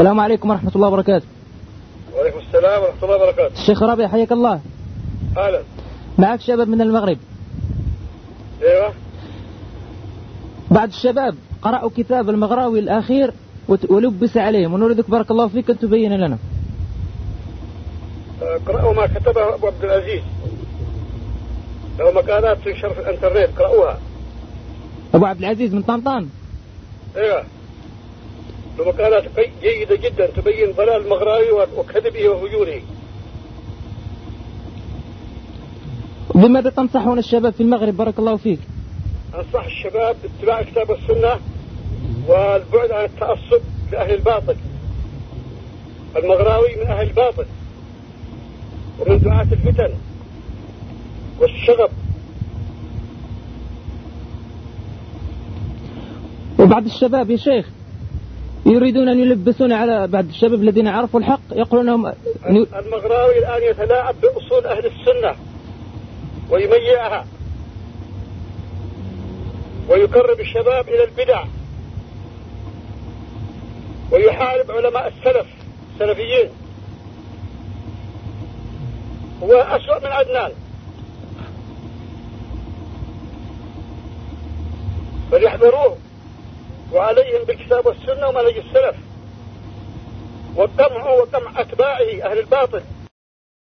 السلام عليكم ورحمة الله وبركاته. وعليكم السلام ورحمة الله وبركاته. الشيخ رابع حياك الله. أهلا. معك شباب من المغرب. أيوه. بعض الشباب قرأوا كتاب المغراوي الأخير ولبس عليهم ونريدك بارك الله فيك أن تبين لنا. اقرأوا ما كتبه أبو عبد العزيز. له مقالات تنشر في الإنترنت اقرأوها أبو عبد العزيز من طنطان. إيوه. له مقالات قي- جيدة جدا تبين ضلال المغراوي وكذبه وفجوره بماذا تنصحون الشباب في المغرب بارك الله فيك. أنصح الشباب باتباع كتاب السنة والبعد عن التعصب لأهل الباطل. المغراوي من أهل الباطل ومن دعاة الفتن والشغب. وبعض الشباب يا شيخ يريدون أن يلبسون على بعض الشباب الذين عرفوا الحق يقولون لهم المغراوي الآن يتلاعب بأصول أهل السنة ويميعها ويقرب الشباب إلى البدع ويحارب علماء السلف السلفيين هو أسوأ من عدنان. فليحذروه وعليهم بالكتاب والسنة ومنهج السلف. والقمع وقمع أتباعه أهل الباطل.